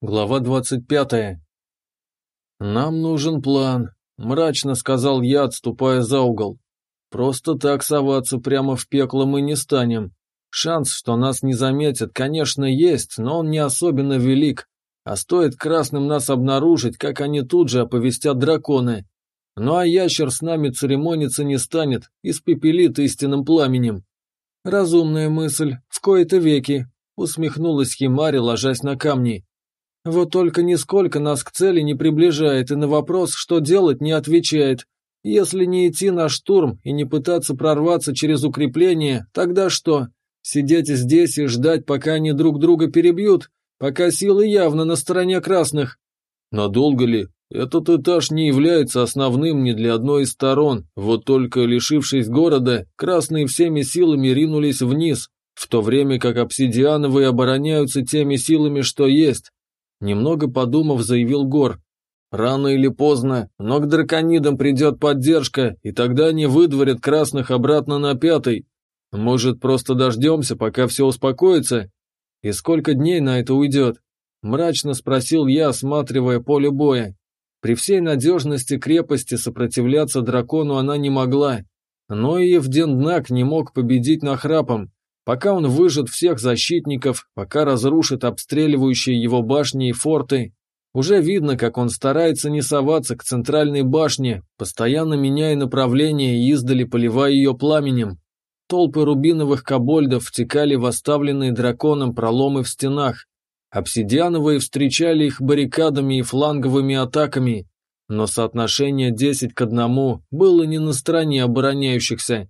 Глава 25. «Нам нужен план», — мрачно сказал я, отступая за угол. «Просто так соваться прямо в пекло мы не станем. Шанс, что нас не заметят, конечно, есть, но он не особенно велик. А стоит красным нас обнаружить, как они тут же оповестят драконы. Ну а ящер с нами церемониться не станет, испепелит истинным пламенем». «Разумная мысль, в кои-то веки», — усмехнулась Химари, ложась на камни. Вот только нисколько нас к цели не приближает и на вопрос, что делать, не отвечает. Если не идти на штурм и не пытаться прорваться через укрепление, тогда что? Сидеть здесь и ждать, пока они друг друга перебьют, пока силы явно на стороне красных. Надолго ли? Этот этаж не является основным ни для одной из сторон, вот только лишившись города, красные всеми силами ринулись вниз, в то время как обсидиановые обороняются теми силами, что есть. Немного подумав, заявил Гор. Рано или поздно, но к драконидам придет поддержка, и тогда они выдворят красных обратно на пятый. Может, просто дождемся, пока все успокоится? И сколько дней на это уйдет? Мрачно спросил я, осматривая поле боя. При всей надежности крепости сопротивляться дракону она не могла, но и Евденднак не мог победить нахрапом. Пока он выжжет всех защитников, пока разрушит обстреливающие его башни и форты, уже видно, как он старается не соваться к центральной башне, постоянно меняя направление и издали поливая ее пламенем. Толпы рубиновых кобольдов втекали в оставленные драконом проломы в стенах. Обсидиановые встречали их баррикадами и фланговыми атаками, но соотношение 10 к 1 было не на стороне обороняющихся.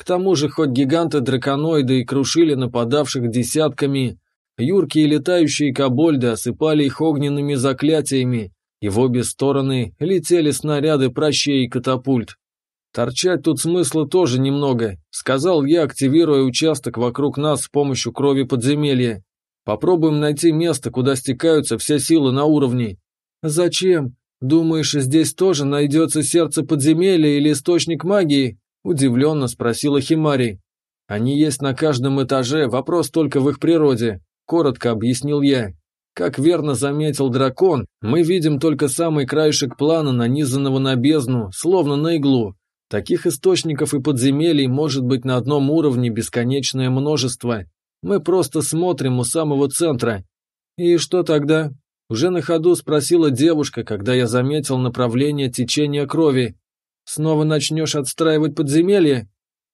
К тому же, хоть гиганты-драконоиды и крушили нападавших десятками, юркие летающие кобольды осыпали их огненными заклятиями, и в обе стороны летели снаряды прощей и катапульт. «Торчать тут смысла тоже немного», — сказал я, активируя участок вокруг нас с помощью крови подземелья. «Попробуем найти место, куда стекаются все силы на уровне». «Зачем? Думаешь, здесь тоже найдется сердце подземелья или источник магии?» Удивленно спросила Химари. «Они есть на каждом этаже, вопрос только в их природе», – коротко объяснил я. Как верно заметил дракон, мы видим только самый краешек плана, нанизанного на бездну, словно на иглу. Таких источников и подземелий может быть на одном уровне бесконечное множество. Мы просто смотрим у самого центра. И что тогда? Уже на ходу спросила девушка, когда я заметил направление течения крови. Снова начнешь отстраивать подземелье?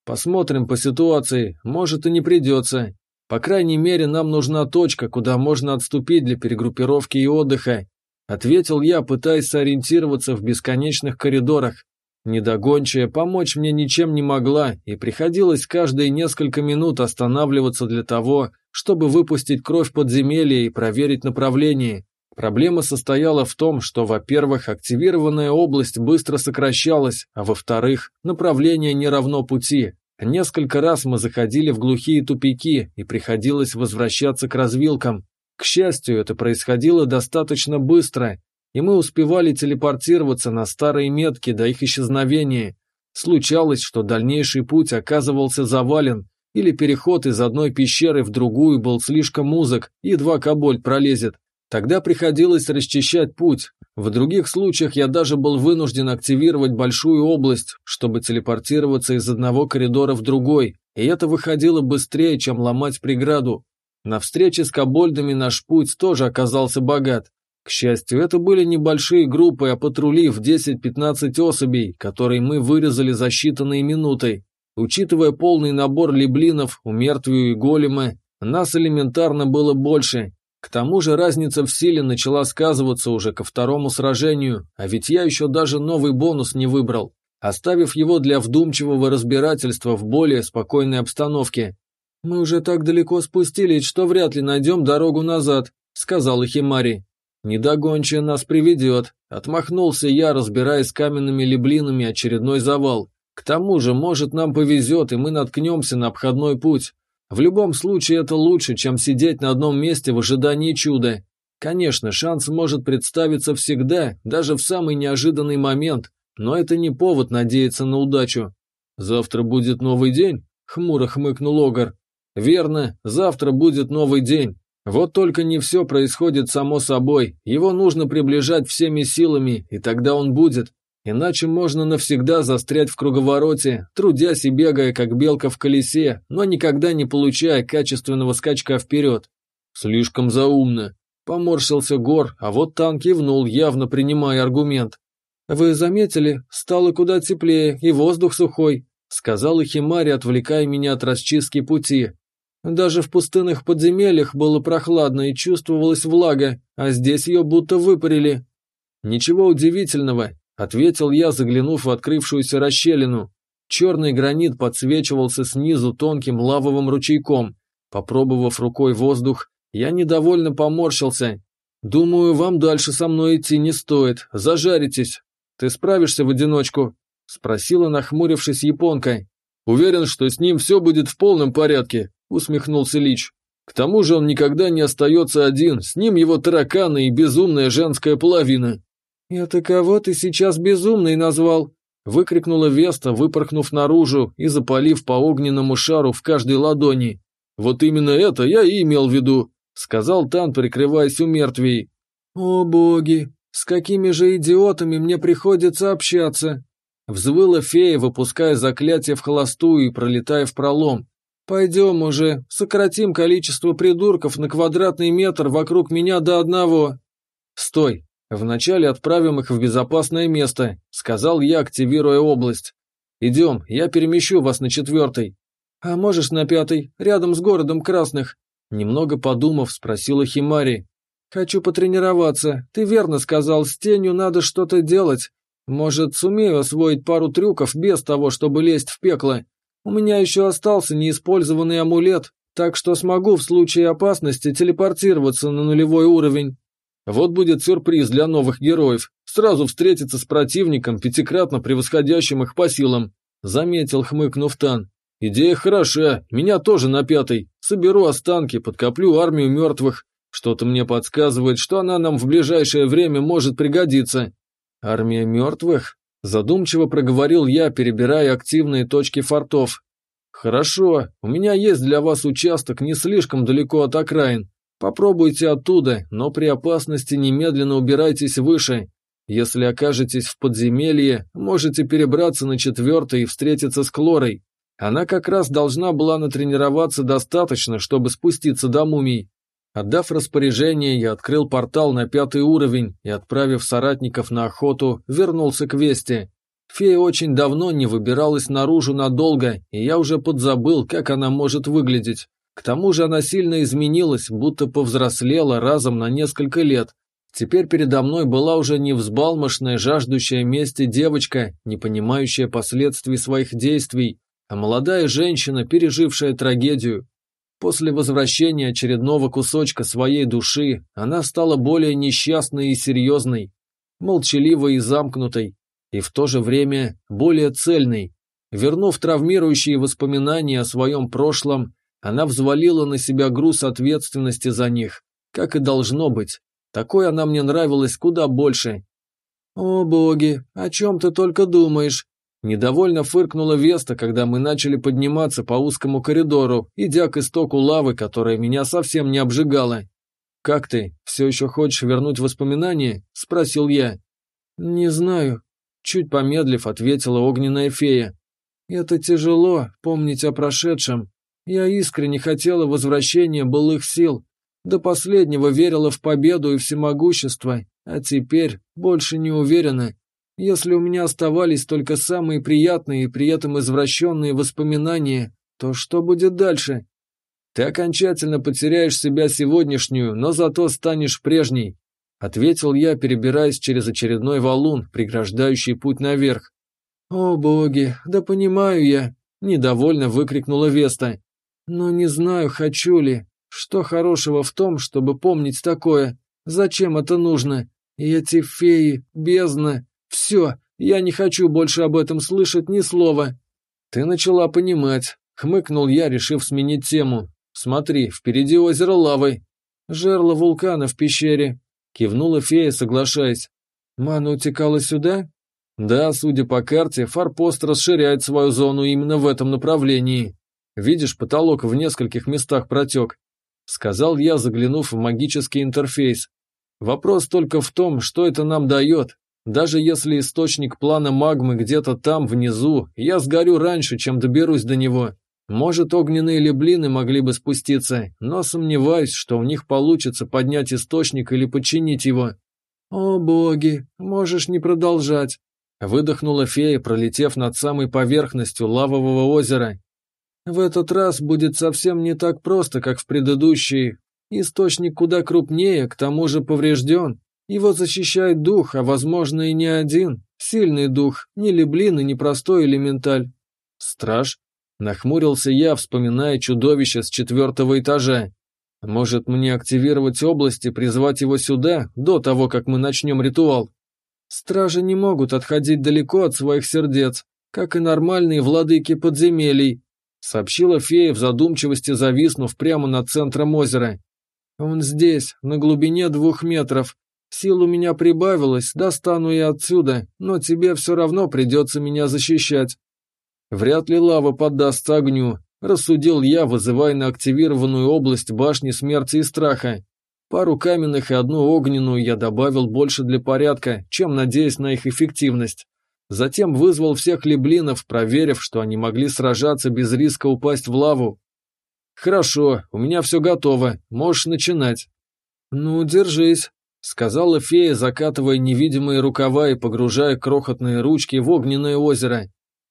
Посмотрим по ситуации, может и не придется. По крайней мере, нам нужна точка, куда можно отступить для перегруппировки и отдыха. Ответил я, пытаясь сориентироваться в бесконечных коридорах. Недогончая помочь мне ничем не могла, и приходилось каждые несколько минут останавливаться для того, чтобы выпустить кровь подземелья и проверить направление. Проблема состояла в том, что, во-первых, активированная область быстро сокращалась, а во-вторых, направление не равно пути. Несколько раз мы заходили в глухие тупики, и приходилось возвращаться к развилкам. К счастью, это происходило достаточно быстро, и мы успевали телепортироваться на старые метки до их исчезновения. Случалось, что дальнейший путь оказывался завален, или переход из одной пещеры в другую был слишком узок, едва кобольд пролезет. Тогда приходилось расчищать путь. В других случаях я даже был вынужден активировать большую область, чтобы телепортироваться из одного коридора в другой, и это выходило быстрее, чем ломать преграду. На встрече с кобольдами наш путь тоже оказался богат. К счастью, это были небольшие группы, а патрули в 10-15 особей, которые мы вырезали за считанные минуты. Учитывая полный набор леблинов, умертвию и голема, нас элементарно было больше, к тому же разница в силе начала сказываться уже ко второму сражению, а ведь я еще даже новый бонус не выбрал, оставив его для вдумчивого разбирательства в более спокойной обстановке. «Мы уже так далеко спустились, что вряд ли найдем дорогу назад», — сказал Химари. «Недогончая нас приведет», — отмахнулся я, разбирая с каменными леблинами очередной завал. «К тому же, может, нам повезет, и мы наткнемся на обходной путь. В любом случае это лучше, чем сидеть на одном месте в ожидании чуда. Конечно, шанс может представиться всегда, даже в самый неожиданный момент, но это не повод надеяться на удачу. «Завтра будет новый день?» — хмуро хмыкнул Огар. «Верно, завтра будет новый день. Вот только не все происходит само собой, его нужно приближать всеми силами, и тогда он будет. Иначе можно навсегда застрять в круговороте, трудясь и бегая, как белка в колесе, но никогда не получая качественного скачка вперед. Слишком заумно. Поморщился Гор, а вот танк кивнул, явно принимая аргумент. «Вы заметили, стало куда теплее, и воздух сухой», сказала Химари, отвлекая меня от расчистки пути. Даже в пустынных подземельях было прохладно и чувствовалась влага, а здесь ее будто выпарили. Ничего удивительного, ответил я, заглянув в открывшуюся расщелину. Черный гранит подсвечивался снизу тонким лавовым ручейком. Попробовав рукой воздух, я недовольно поморщился. «Думаю, вам дальше со мной идти не стоит. Зажаритесь. Ты справишься в одиночку?» Спросила, нахмурившись японка. «Уверен, что с ним все будет в полном порядке», усмехнулся Лич. «К тому же он никогда не остается один, с ним его тараканы и безумная женская половина». «Это кого ты сейчас безумный назвал?» выкрикнула Веста, выпорхнув наружу и запалив по огненному шару в каждой ладони. «Вот именно это я и имел в виду», — сказал Тан, прикрываясь у мертвей. «О боги, с какими же идиотами мне приходится общаться!» Взвыла фея, выпуская заклятие в холостую и пролетая в пролом. «Пойдем уже, сократим количество придурков на квадратный метр вокруг меня до одного». «Стой, «Вначале отправим их в безопасное место», — сказал я, активируя область. «Идем, я перемещу вас на четвертый». «А можешь на пятый, рядом с городом Красных?» Немного подумав, спросила Химари. «Хочу потренироваться. Ты верно сказал, с тенью надо что-то делать. Может, сумею освоить пару трюков без того, чтобы лезть в пекло. У меня еще остался неиспользованный амулет, так что смогу в случае опасности телепортироваться на нулевой уровень». Вот будет сюрприз для новых героев. Сразу встретиться с противником, пятикратно превосходящим их по силам. Заметил, хмыкнув Тан. Идея хороша, меня тоже на пятой. Соберу останки, подкоплю армию мертвых. Что-то мне подсказывает, что она нам в ближайшее время может пригодиться. Армия мертвых? Задумчиво проговорил я, перебирая активные точки фортов. Хорошо, у меня есть для вас участок не слишком далеко от окраин. Попробуйте оттуда, но при опасности немедленно убирайтесь выше. Если окажетесь в подземелье, можете перебраться на четвертый и встретиться с Клорой. Она как раз должна была натренироваться достаточно, чтобы спуститься до мумий. Отдав распоряжение, я открыл портал на пятый уровень и, отправив соратников на охоту, вернулся к Весте. Фея очень давно не выбиралась наружу надолго, и я уже подзабыл, как она может выглядеть. К тому же она сильно изменилась, будто повзрослела разом на несколько лет. Теперь передо мной была уже не взбалмошная, жаждущая мести девочка, не понимающая последствий своих действий, а молодая женщина, пережившая трагедию. После возвращения очередного кусочка своей души она стала более несчастной и серьезной, молчаливой и замкнутой, и в то же время более цельной. Вернув травмирующие воспоминания о своем прошлом, она взвалила на себя груз ответственности за них, как и должно быть. Такой она мне нравилась куда больше. «О боги, о чем ты только думаешь?» Недовольно фыркнула Веста, когда мы начали подниматься по узкому коридору, идя к истоку лавы, которая меня совсем не обжигала. «Как ты? Все еще хочешь вернуть воспоминания?» – спросил я. «Не знаю», – чуть помедлив ответила огненная фея. «Это тяжело, помнить о прошедшем. Я искренне хотела возвращения былых сил, до последнего верила в победу и всемогущество, а теперь больше не уверена. Если у меня оставались только самые приятные и при этом извращенные воспоминания, то что будет дальше? Ты окончательно потеряешь себя сегодняшнюю, но зато станешь прежней, ответил я, перебираясь через очередной валун, преграждающий путь наверх. О боги, да понимаю я, недовольно выкрикнула Веста. Но не знаю, хочу ли. Что хорошего в том, чтобы помнить такое? Зачем это нужно? И эти феи, бездна, все, я не хочу больше об этом слышать ни слова. Ты начала понимать. Хмыкнул я, решив сменить тему. Смотри, впереди озеро лавы. Жерло вулкана в пещере. Кивнула фея, соглашаясь. Мана утекала сюда? Да, судя по карте, форпост расширяет свою зону именно в этом направлении. Видишь, потолок в нескольких местах протек. сказал я, заглянув в магический интерфейс. Вопрос только в том, что это нам дает. Даже если источник плана магмы где-то там, внизу, я сгорю раньше, чем доберусь до него. Может, огненные леблины могли бы спуститься, но сомневаюсь, что у них получится поднять источник или подчинить его. «О боги, можешь не продолжать», — выдохнула фея, пролетев над самой поверхностью лавового озера. «В этот раз будет совсем не так просто, как в предыдущие. Источник куда крупнее, к тому же поврежден. Его защищает дух, а возможно и не один. Сильный дух, не леблин и не простой элементаль. Страж? Нахмурился я, вспоминая чудовище с четвертого этажа. Может, мне активировать область и призвать его сюда, до того, как мы начнем ритуал? Стражи не могут отходить далеко от своих сердец, как и нормальные владыки подземелий, сообщила фея в задумчивости, зависнув прямо над центром озера. Он здесь, на глубине двух метров. Сил у меня прибавилось, достану я отсюда, но тебе все равно придется меня защищать. Вряд ли лава поддастся огню, рассудил я, вызывая на активированную область башни смерти и страха. Пару каменных и одну огненную я добавил больше для порядка, чем надеясь на их эффективность. Затем вызвал всех леблинов, проверив, что они могли сражаться без риска упасть в лаву. «Хорошо, у меня все готово, можешь начинать». «Ну, держись», — сказала фея, закатывая невидимые рукава и погружая крохотные ручки в огненное озеро.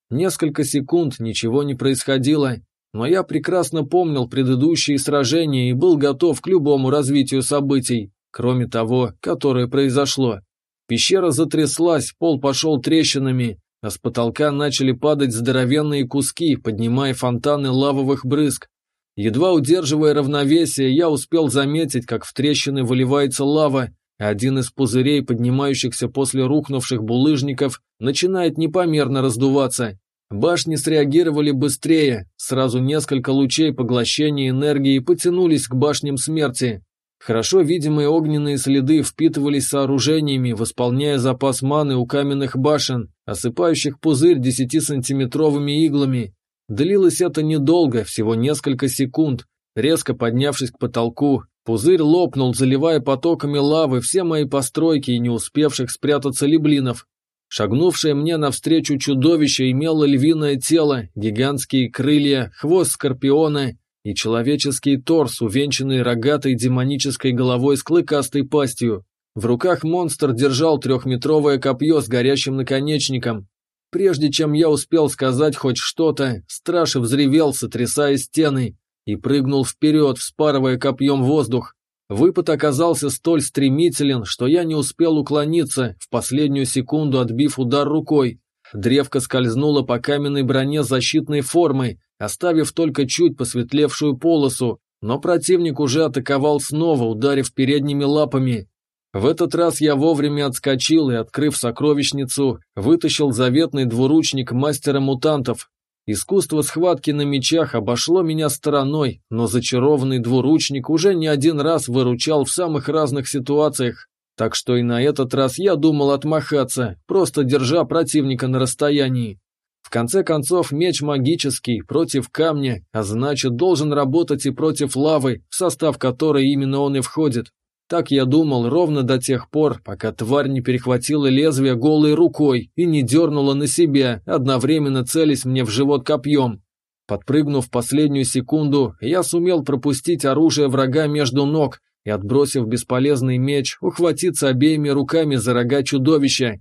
Несколько секунд ничего не происходило, но я прекрасно помнил предыдущие сражения и был готов к любому развитию событий, кроме того, которое произошло. Пещера затряслась, пол пошел трещинами, а с потолка начали падать здоровенные куски, поднимая фонтаны лавовых брызг. Едва удерживая равновесие, я успел заметить, как в трещины выливается лава, один из пузырей, поднимающихся после рухнувших булыжников, начинает непомерно раздуваться. Башни среагировали быстрее, сразу несколько лучей поглощения энергии потянулись к башням смерти. Хорошо видимые огненные следы впитывались сооружениями, восполняя запас маны у каменных башен, осыпающих пузырь десятисантиметровыми иглами. Длилось это недолго, всего несколько секунд. Резко поднявшись к потолку, Пузырь лопнул, заливая потоками лавы все мои постройки и не успевших спрятаться леблинов. Шагнувшее мне навстречу чудовище имело львиное тело, гигантские крылья, хвост скорпиона и человеческий торс, увенчанный рогатой демонической головой с клыкастой пастью. В руках монстр держал трехметровое копье с горящим наконечником. Прежде чем я успел сказать хоть что-то, страж взревел, сотрясая стены, и прыгнул вперед, вспарывая копьем воздух. Выпад оказался столь стремителен, что я не успел уклониться, в последнюю секунду отбив удар рукой. Древко скользнуло по каменной броне защитной формы, оставив только чуть посветлевшую полосу, но противник уже атаковал снова, ударив передними лапами. В этот раз я вовремя отскочил и, открыв сокровищницу, вытащил заветный двуручник мастера мутантов, Искусство схватки на мечах обошло меня стороной, но зачарованный двуручник уже не один раз выручал в самых разных ситуациях, так что и на этот раз я думал отмахаться, просто держа противника на расстоянии. В конце концов, меч магический, против камня, а значит, должен работать и против лавы, в состав которой именно он и входит. Так я думал ровно до тех пор, пока тварь не перехватила лезвие голой рукой и не дернула на себя, одновременно целясь мне в живот копьем. Подпрыгнув последнюю секунду, я сумел пропустить оружие врага между ног и, отбросив бесполезный меч, ухватиться обеими руками за рога чудовища.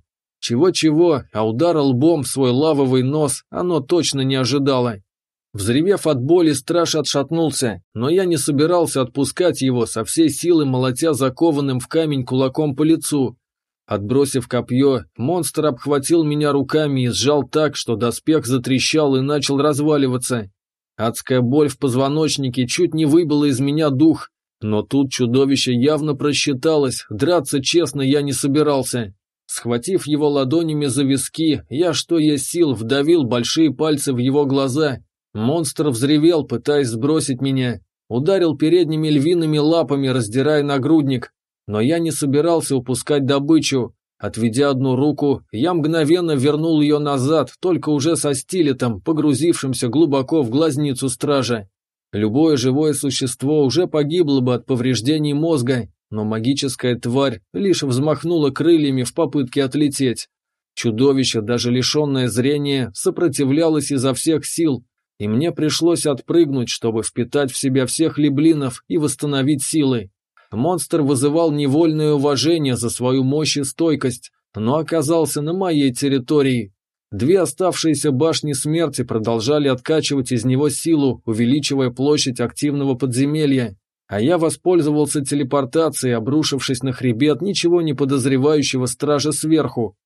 Чего-чего, а удара лбом в свой лавовый нос оно точно не ожидало. Взревев от боли, страж отшатнулся, но я не собирался отпускать его, со всей силы молотя закованным в камень кулаком по лицу. Отбросив копье, монстр обхватил меня руками и сжал так, что доспех затрещал и начал разваливаться. Адская боль в позвоночнике чуть не выбила из меня дух, но тут чудовище явно просчиталось, драться честно я не собирался. Схватив его ладонями за виски, я что есть сил вдавил большие пальцы в его глаза Монстр взревел, пытаясь сбросить меня, ударил передними львиными лапами, раздирая нагрудник, но я не собирался упускать добычу. Отведя одну руку, я мгновенно вернул ее назад, только уже со стилетом, погрузившимся глубоко в глазницу стража. Любое живое существо уже погибло бы от повреждений мозга, но магическая тварь лишь взмахнула крыльями в попытке отлететь. Чудовище, даже лишенное зрения, сопротивлялось изо всех сил, и мне пришлось отпрыгнуть, чтобы впитать в себя всех леблинов и восстановить силы. Монстр вызывал невольное уважение за свою мощь и стойкость, но оказался на моей территории. Две оставшиеся башни смерти продолжали откачивать из него силу, увеличивая площадь активного подземелья, а я воспользовался телепортацией, обрушившись на хребет ничего не подозревающего стража сверху.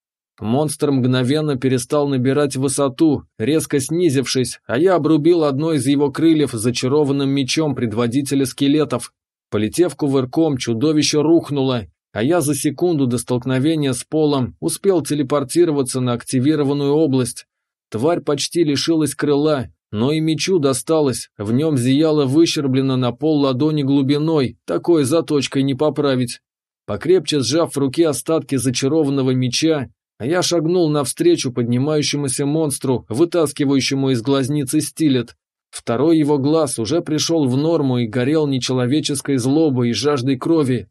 Монстр мгновенно перестал набирать высоту, резко снизившись, а я обрубил одно из его крыльев зачарованным мечом предводителя скелетов. Полетев кувырком, чудовище рухнуло, а я за секунду до столкновения с полом успел телепортироваться на активированную область. Тварь почти лишилась крыла, но и мечу досталось, в нем зияло выщерблено на пол ладони глубиной, такой заточкой не поправить. Покрепче сжав в руке остатки зачарованного меча, я шагнул навстречу поднимающемуся монстру, вытаскивающему из глазницы стилет. Второй его глаз уже пришел в норму и горел нечеловеческой злобой и жаждой крови.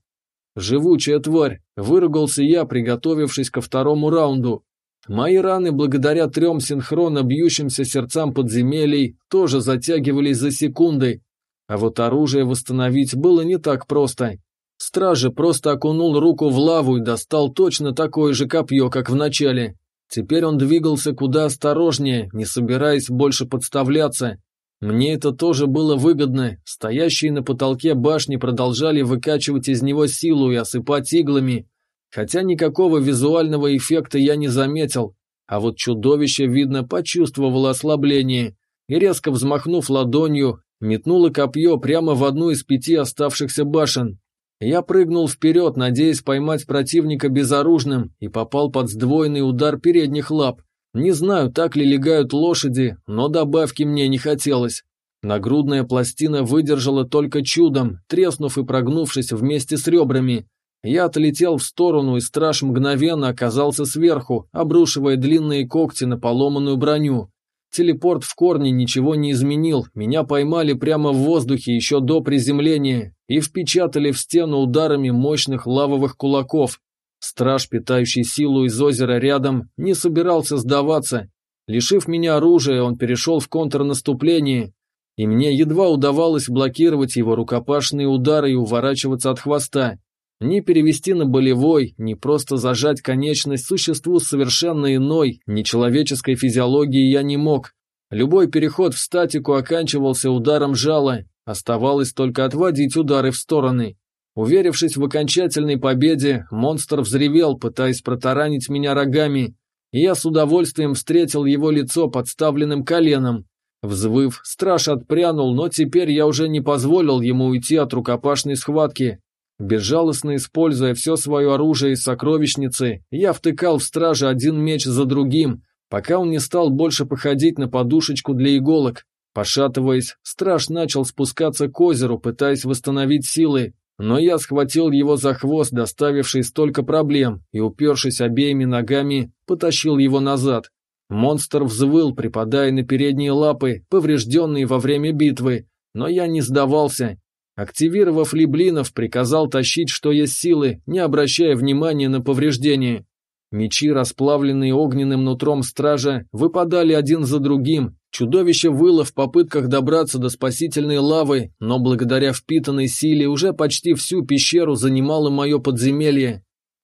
Живучая тварь, выругался я, приготовившись ко второму раунду. Мои раны, благодаря трем синхронно бьющимся сердцам подземелий, тоже затягивались за секунды. А вот оружие восстановить было не так просто. Стража просто окунул руку в лаву и достал точно такое же копье, как в начале. Теперь он двигался куда осторожнее, не собираясь больше подставляться. Мне это тоже было выгодно. Стоящие на потолке башни продолжали выкачивать из него силу и осыпать иглами, Хотя никакого визуального эффекта я не заметил, а вот чудовище, видно, почувствовало ослабление и, резко взмахнув ладонью, метнуло копье прямо в одну из пяти оставшихся башен. Я прыгнул вперед, надеясь поймать противника безоружным, и попал под сдвоенный удар передних лап. Не знаю, так ли легают лошади, но добавки мне не хотелось. Нагрудная пластина выдержала только чудом, треснув и прогнувшись вместе с ребрами, я отлетел в сторону, и страж мгновенно оказался сверху, обрушивая длинные когти на поломанную броню. Телепорт в корне ничего не изменил, меня поймали прямо в воздухе еще до приземления и впечатали в стену ударами мощных лавовых кулаков. Страж, питающий силу из озера рядом, не собирался сдаваться. Лишив меня оружия, он перешел в контрнаступление, и мне едва удавалось блокировать его рукопашные удары и уворачиваться от хвоста. Ни перевести на болевой, ни просто зажать конечность существу совершенно иной, нечеловеческой физиологии я не мог. Любой переход в статику оканчивался ударом жала, оставалось только отводить удары в стороны. Уверившись в окончательной победе, монстр взревел, пытаясь протаранить меня рогами, и я с удовольствием встретил его лицо подставленным коленом. Взвыв, страж отпрянул, но теперь я уже не позволил ему уйти от рукопашной схватки, Безжалостно используя все свое оружие из сокровищницы, я втыкал в стража один меч за другим, пока он не стал больше походить на подушечку для иголок. Пошатываясь, страж начал спускаться к озеру, пытаясь восстановить силы, но я схватил его за хвост, доставивший столько проблем, и, упершись обеими ногами, потащил его назад. Монстр взвыл, припадая на передние лапы, поврежденные во время битвы, но я не сдавался Активировав Либлинов, приказал тащить, что есть силы, не обращая внимания на повреждения. Мечи, расплавленные огненным нутром стража, выпадали один за другим. Чудовище выло в попытках добраться до спасительной лавы, но благодаря впитанной силе уже почти всю пещеру занимало мое подземелье.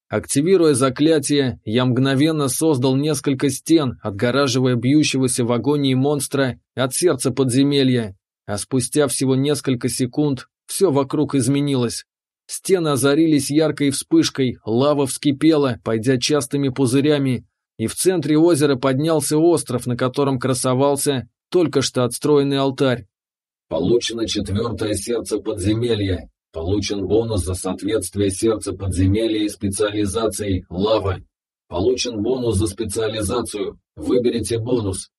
Активируя заклятие, я мгновенно создал несколько стен, отгораживая бьющегося в агонии монстра от сердца подземелья. А спустя всего несколько секунд все вокруг изменилось. Стены озарились яркой вспышкой, лава вскипела, пойдя частыми пузырями, и в центре озера поднялся остров, на котором красовался только что отстроенный алтарь. Получено четвертое сердце подземелья. Получен бонус за соответствие сердца подземелья и специализацией лава. Получен бонус за специализацию. Выберите бонус.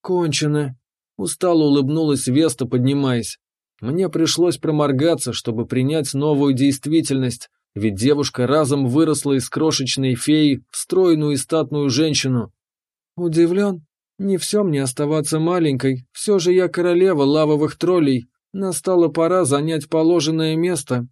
Кончено. Устало улыбнулась Веста, поднимаясь. Мне пришлось проморгаться, чтобы принять новую действительность, ведь девушка разом выросла из крошечной феи в стройную и статную женщину. Удивлен? Не все мне оставаться маленькой, все же я королева лавовых троллей, Настала пора занять положенное место.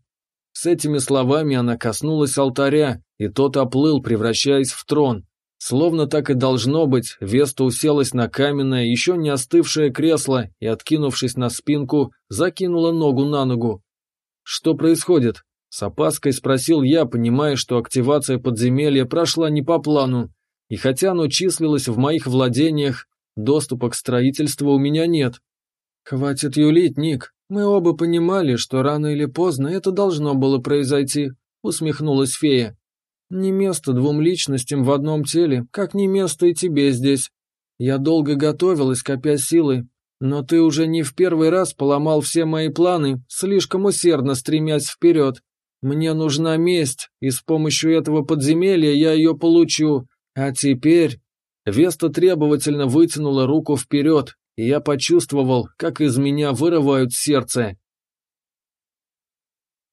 С этими словами она коснулась алтаря, и тот оплыл, превращаясь в трон. Словно так и должно быть, Веста уселась на каменное, еще не остывшее кресло и, откинувшись на спинку, закинула ногу на ногу. «Что происходит?» — с опаской спросил я, понимая, что активация подземелья прошла не по плану. И хотя оно числилось в моих владениях, доступа к строительству у меня нет. «Хватит юлить, Ник. Мы оба понимали, что рано или поздно это должно было произойти», — усмехнулась фея. Не место двум личностям в одном теле, как не место и тебе здесь. Я долго готовилась, копя силы, но ты уже не в первый раз поломал все мои планы, слишком усердно стремясь вперед. Мне нужна месть, и с помощью этого подземелья я ее получу. А теперь...» Веста требовательно вытянула руку вперед, и я почувствовал, как из меня вырывают сердце.